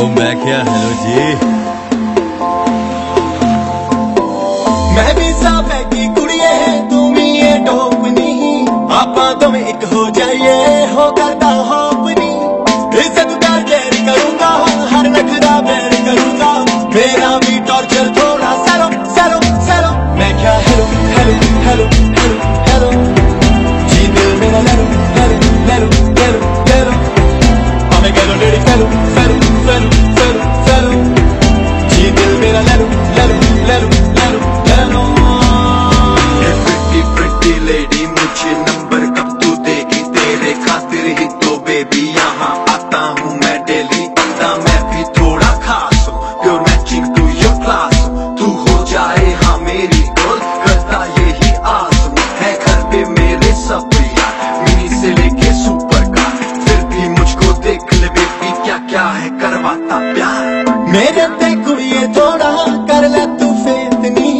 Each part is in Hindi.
ओ, मैं क्या, हेलो जी? मैं भी सब की कुड़िए तू भी ये टॉप नहीं आपा तो मैं एक हो जाइए, हो करता हो अपनी इज़्ज़त का डेर करूँगा, हर नखरा बैर करूँगा। मेरा भी टॉर्चर थोड़ा सरो सरो सरो। मैं क्या hello hello hello hello hello? जी दिल में ना लड़ू लड़ू। मेरे ते कुड़िए थोड़ा कर ले तू फेतनी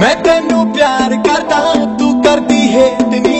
मैं तेनू प्यार करता, तू करती हेतनी